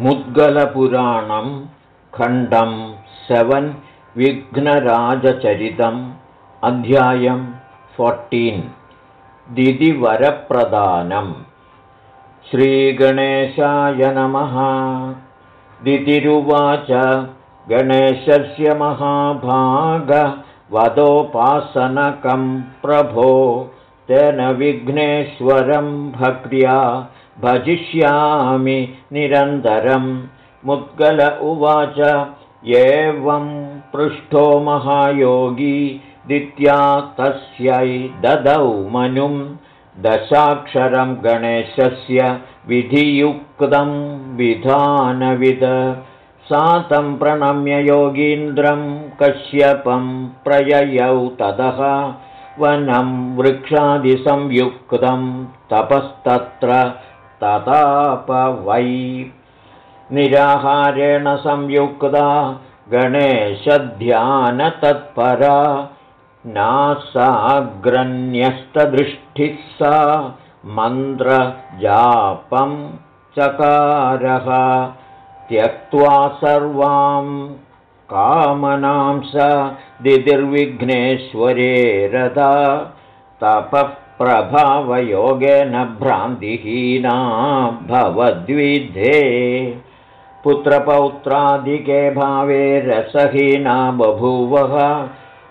मुद्गलपुराणं खण्डं सेवन् विघ्नराजचरितम् अध्यायं फोर्टीन् दिदिवरप्रदानम् श्रीगणेशाय नमः। दितिरुवाच गणेशस्य महाभागवदोपासनकं प्रभो। तेन विघ्नेश्वरं भक्त्या भजिष्यामि निरन्तरं। मुद्गल उवाच एवं पृष्ठो महायोगी दित्या तस्यै ददौ मनुं। दशाक्षरं गणेशस्य विधियुक्तं विधानविद। सा तं प्रणम्य योगीन्द्रं कश्यपं प्रययौ ततः वनं वृक्षादिसंयुक्तं तपस्तत्र ततापवै निराहारेण संयुक्ता गणेशध्यानतत्परा नासाग्रन्यस्तदृष्टिः सा मन्त्रजापं चकारः। त्यक्त्वा सर्वां कामनां स दिदिर्विघ्नेश्वरे रदा। तपः प्रभावयोगेन भ्रान्तिहीना भवद्विधे। पुत्रपौत्रादिके भावे रसहीना बभूवः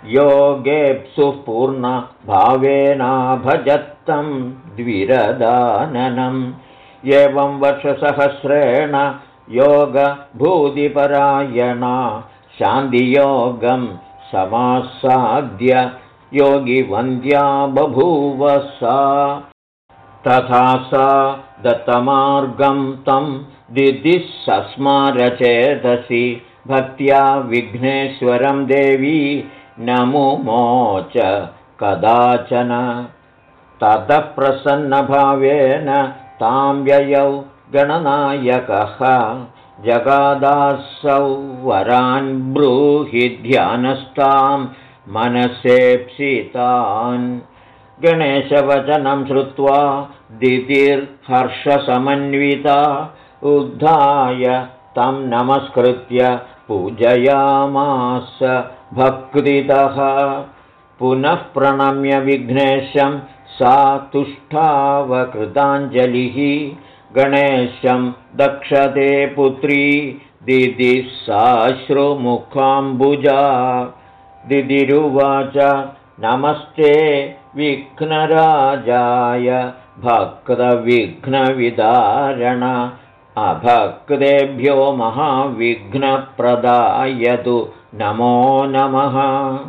योगेप्सुः पूर्णभावेना भजत्तं द्विरदाननम्। एवं वर्षसहस्रेण योगभूतिपरायणा शान्तियोगं समासाद्य योगिवन्द्या बभूव सा। तथा सा दत्तमार्गं तं दिदिः सस्मारचेदसि भक्त्या विघ्नेश्वरं देवी नमुमोच कदाचन। ततः प्रसन्नभावेन तां व्ययौ गणनायकः। जगादासौ वरान् ब्रूहि ध्यानस्तां मनसेप्सितान्। गणेशवचनं श्रुत्वा दितिर्हर्षसमन्विता उद्धाय तं नमस्कृत्य पूजयामास भक्तितः। पुनः प्रणम्य विघ्नेशं सा तुष्टावकृताञ्जलिः। गणेशं दक्षते पुत्री दिदिः साश्रुमुखाम्बुजा दिदिरुवाच। नमस्ते विघ्नराजाय। भक्तविघ्नविदारण। अभक्तेभ्यो महाविघ्नप्रदायतु। नमो नमः।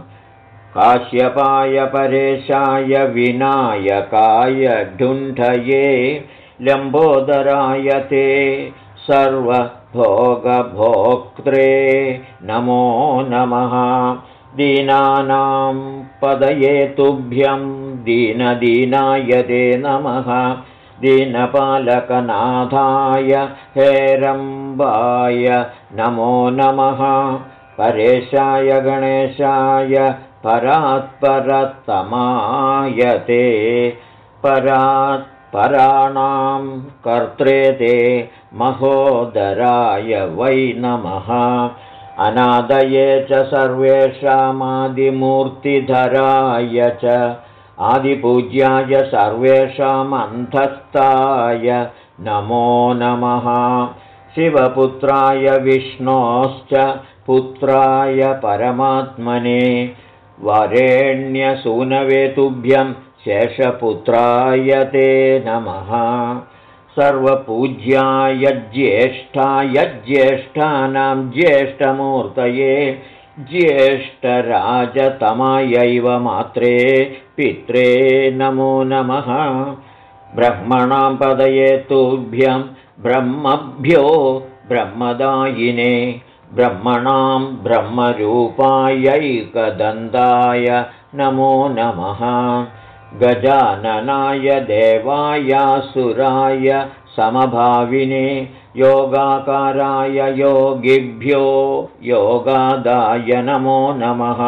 काश्यपाय परेशाय विनायकाय ढुण्ठये लम्बोदराय ते सर्वभोगभोक्त्रे। नमो नमः दीनानां पदये तुभ्यं दीनदीनाय ते नमः। दीनपालकनाथाय हेरम्बाय नमो नमः। परेशाय गणेशाय परात्परतमाय ते। परात्पराणां कर्त्रे ते महोदराय वै नमः अनादये च सर्वेषामादिमूर्तिधराय च आदिपूज्याय सर्वेषामन्धस्ताय नमो नमः। शिवपुत्राय विष्णोश्च पुत्राय परमात्मने। वरेण्यसूनवेतुभ्यं शेषपुत्राय ते नमः सर्वपूज्याय ज्येष्ठाय ज्येष्ठानां ज्येष्ठमूर्तये ज्येष्ठराजतमायैव मात्रे पित्रे नमो नमः। ब्रह्मणां पदये तुभ्यं ब्रह्मभ्यो ब्रह्मदायिने ब्रह्मणां ब्रह्मरूपायैकदन्ताय नमो नमः गजाननाय देवायासुराय समभाविने योगाकाराय योगिभ्यो योगादाय नमो नमः।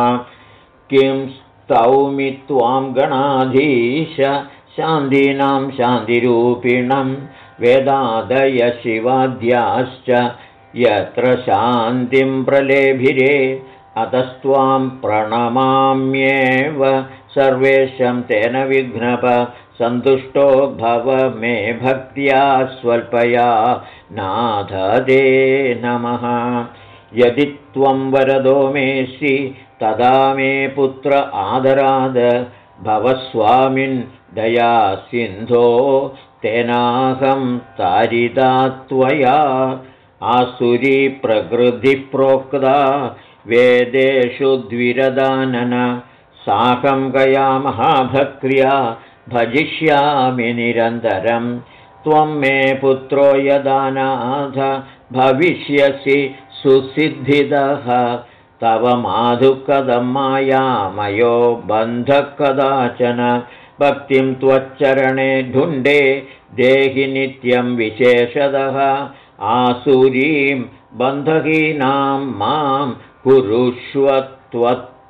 किं स्तौमि त्वां गणाधीश शान्तीनां शान्तिरूपिणं वेदादयशिवाद्याश्च यत्र शान्तिं प्रलेभिरे अतस्त्वां प्रणमाम्येव सर्वेशं तेन विघ्नप सन्तुष्टो भव मे भक्त्या स्वल्पया। नाथदे नमः। यदि त्वं वरदो मेऽसि तदा मे पुत्र आदराद। भवस्वामिन् दया सिन्धो तेनाहं तारिता त्वया। आसुरी प्रकृतिप्रोक्ता वेदेषु द्विरदानन साकं गया महाभक्र्या भजिष्यामि निरन्तरं। त्वं मे पुत्रो यदानाथ भविष्यसि सुसिद्धिदः। तव माधुकदं मायामयो बन्धः कदाचन भक्तिं त्वच्चरणे ढुण्डे देहि नित्यं विशेषदः। आसुरीं बन्धहीनां मां कुरुष्व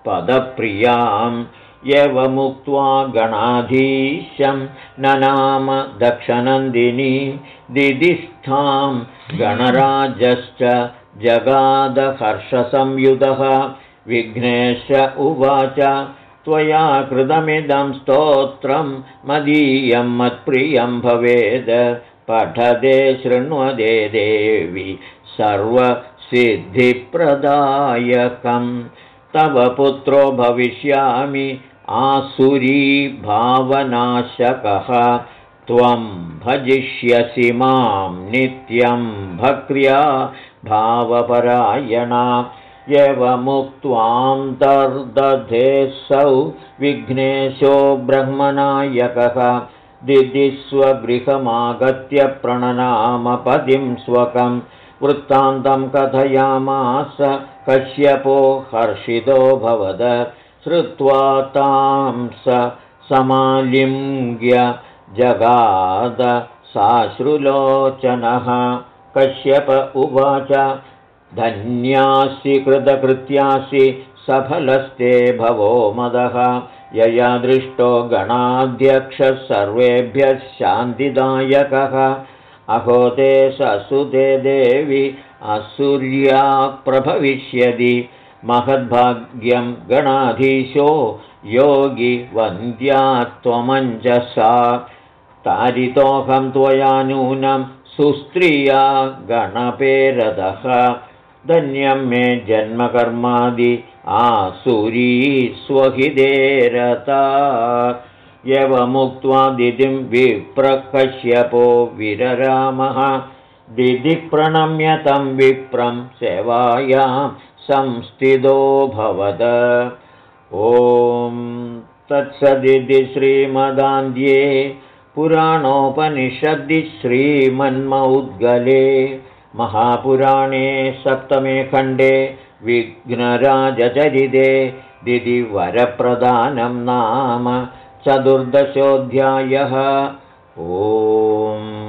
त्वत्पदप्रियाम् यवमुक्त्वा गणाधीशं ननाम दक्षनन्दिनी दिदिस्थां गणराजश्च जगादहर्षसंयुधः। विघ्नेश उवाच त्वया कृतमिदं स्तोत्रं मदीयं मत्प्रियं भवेद्। पठदे शृण्वदे देवि सर्वसिद्धिप्रदायकं तव पुत्रो भविष्यामि आसुरी भावनाशकः। त्वं भजिष्यसि मां नित्यं भक्र्या भावपरायणा। एवमुक्त्वान्तर्दधेऽसौ विघ्नेशो ब्रह्मनायकः। दिदिस्वगृहमागत्य प्रणनामपदिं स्वकं वृत्तान्तं कथयामास कश्यपो हर्षितो भवद श्रुत्वा तां स समालिङ्ग्य जगाद साश्रुलोचनः। कश्यप उवाच धन्यासि कृतकृत्यासि सफलस्ते भवो मदः। यया दृष्टो गणाध्यक्षः सर्वेभ्यः शान्तिदायकः अहो ते ससुते देवि असुर्या प्रभविष्यति। महद्भाग्यं गणाधीशो योगि वन्द्या त्वमञ्जसा। तारितोऽहं त्वया नूनं सुस्त्रिया गणपेरदः। धन्यं मे जन्मकर्मादि आसुरी स्वहिदेरता यवमुक्त्वा दिदिं विप्रकश्यपो विररामः। दिदिप्रणम्य तं विप्रं सेवायां संस्थितोऽभवद ॐ तत्सदिति श्रीमदान्ध्ये पुराणोपनिषद्दि श्रीमन्मौद्गले महापुराणे सप्तमे खण्डे विघ्नराजचरिते दिदिवरप्रदानं नाम चतुर्दशोऽध्यायः। ओम्